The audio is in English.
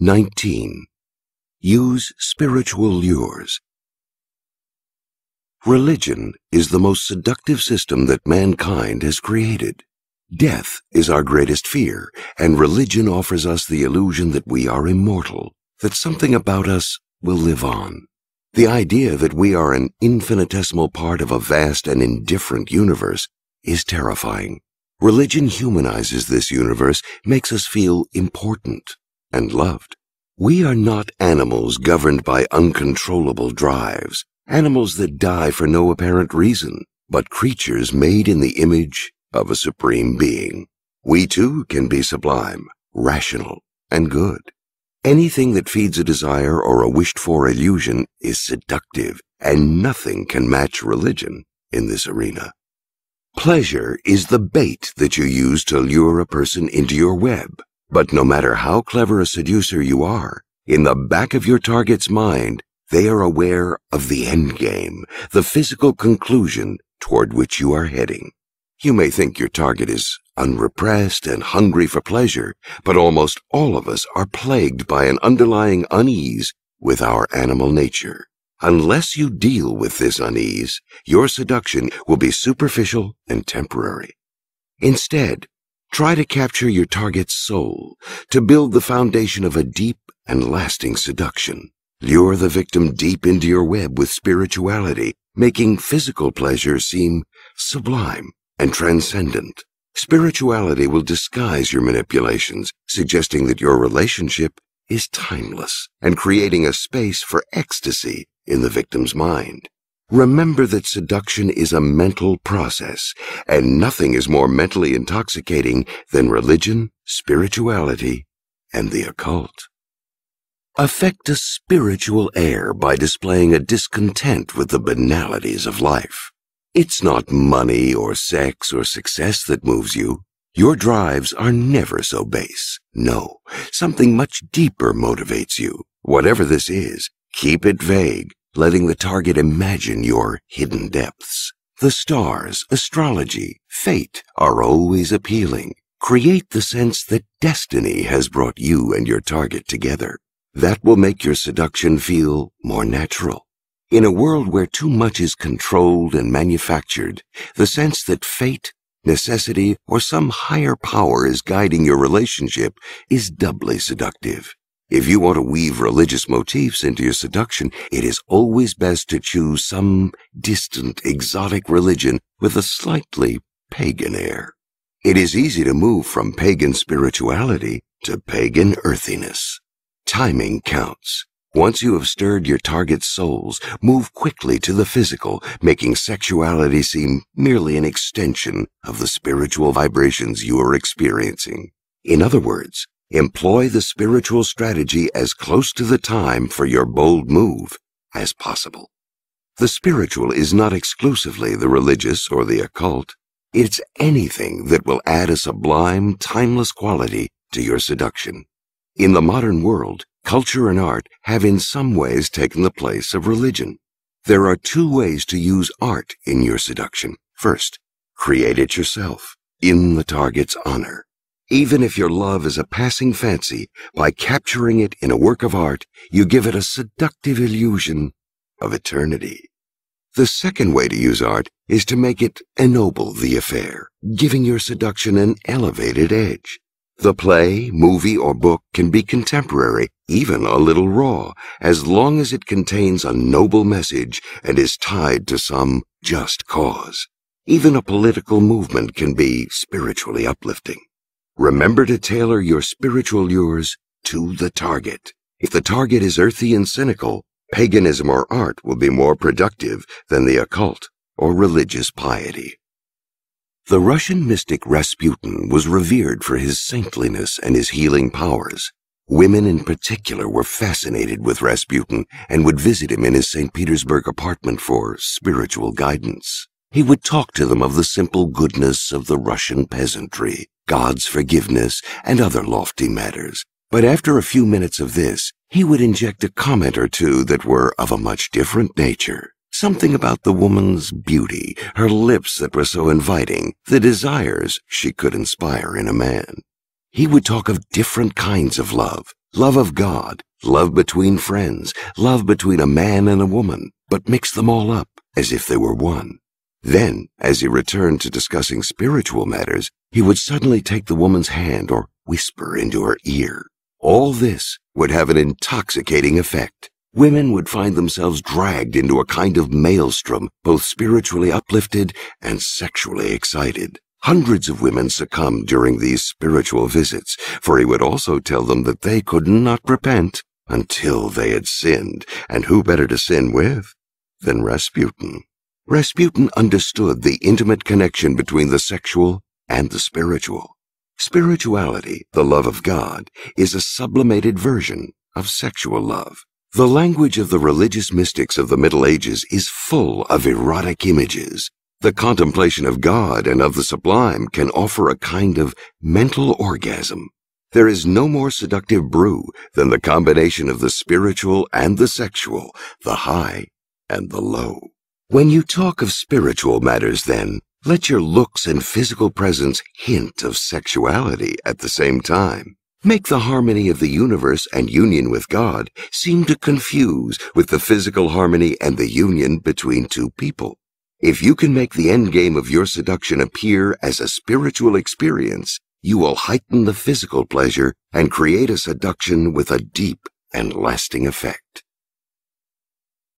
19. Use spiritual lures. Religion is the most seductive system that mankind has created. Death is our greatest fear, and religion offers us the illusion that we are immortal, that something about us will live on. The idea that we are an infinitesimal part of a vast and indifferent universe is terrifying. Religion humanizes this universe, makes us feel important and loved. We are not animals governed by uncontrollable drives, animals that die for no apparent reason, but creatures made in the image of a supreme being. We too can be sublime, rational, and good. Anything that feeds a desire or a wished for illusion is seductive, and nothing can match religion in this arena. Pleasure is the bait that you use to lure a person into your web. But no matter how clever a seducer you are, in the back of your target's mind, they are aware of the end game, the physical conclusion toward which you are heading. You may think your target is unrepressed and hungry for pleasure, but almost all of us are plagued by an underlying unease with our animal nature. Unless you deal with this unease, your seduction will be superficial and temporary. Instead, try to capture your target's soul to build the foundation of a deep and lasting seduction. Lure the victim deep into your web with spirituality, making physical pleasure seem sublime and transcendent. Spirituality will disguise your manipulations, suggesting that your relationship is timeless and creating a space for ecstasy in the victim's mind. Remember that seduction is a mental process, and nothing is more mentally intoxicating than religion, spirituality, and the occult. Affect a spiritual air by displaying a discontent with the banalities of life. It's not money or sex or success that moves you. Your drives are never so base. No, something much deeper motivates you. Whatever this is, keep it vague, letting the target imagine your hidden depths. The stars, astrology, fate are always appealing. Create the sense that destiny has brought you and your target together. That will make your seduction feel more natural. In a world where too much is controlled and manufactured, the sense that fate, necessity, or some higher power is guiding your relationship is doubly seductive. If you want to weave religious motifs into your seduction, it is always best to choose some distant, exotic religion with a slightly pagan air. It is easy to move from pagan spirituality to pagan earthiness. Timing counts. Once you have stirred your target's souls, move quickly to the physical, making sexuality seem merely an extension of the spiritual vibrations you are experiencing. In other words, employ the spiritual strategy as close to the time for your bold move as possible. The spiritual is not exclusively the religious or the occult. It's anything that will add a sublime, timeless quality to your seduction. In the modern world, culture and art have in some ways taken the place of religion. There are two ways to use art in your seduction. First, create it yourself, in the target's honor. Even if your love is a passing fancy, by capturing it in a work of art, you give it a seductive illusion of eternity. The second way to use art is to make it ennoble the affair, giving your seduction an elevated edge. The play, movie, or book can be contemporary, even a little raw, as long as it contains a noble message and is tied to some just cause. Even a political movement can be spiritually uplifting. Remember to tailor your spiritual lures to the target. If the target is earthy and cynical, paganism or art will be more productive than the occult or religious piety. The Russian mystic Rasputin was revered for his saintliness and his healing powers. Women in particular were fascinated with Rasputin and would visit him in his St. Petersburg apartment for spiritual guidance. He would talk to them of the simple goodness of the Russian peasantry, God's forgiveness, and other lofty matters. But after a few minutes of this, he would inject a comment or two that were of a much different nature. Something about the woman's beauty, her lips that were so inviting, the desires she could inspire in a man. he would talk of different kinds of love. Love of God, love between friends, love between a man and a woman, but mix them all up as if they were one. Then, as he returned to discussing spiritual matters, he would suddenly take the woman's hand or whisper into her ear. All this would have an intoxicating effect. Women would find themselves dragged into a kind of maelstrom, both spiritually uplifted and sexually excited. Hundreds of women succumbed during these spiritual visits, for he would also tell them that they could not repent until they had sinned, and who better to sin with than Rasputin? Rasputin understood the intimate connection between the sexual and the spiritual. Spirituality, the love of God, is a sublimated version of sexual love. The language of the religious mystics of the Middle Ages is full of erotic images, the contemplation of God and of the sublime can offer a kind of mental orgasm. There is no more seductive brew than the combination of the spiritual and the sexual, the high and the low. When you talk of spiritual matters, then, let your looks and physical presence hint of sexuality at the same time. Make the harmony of the universe and union with God seem to confuse with the physical harmony and the union between two people. If you can make the end game of your seduction appear as a spiritual experience, you will heighten the physical pleasure and create a seduction with a deep and lasting effect.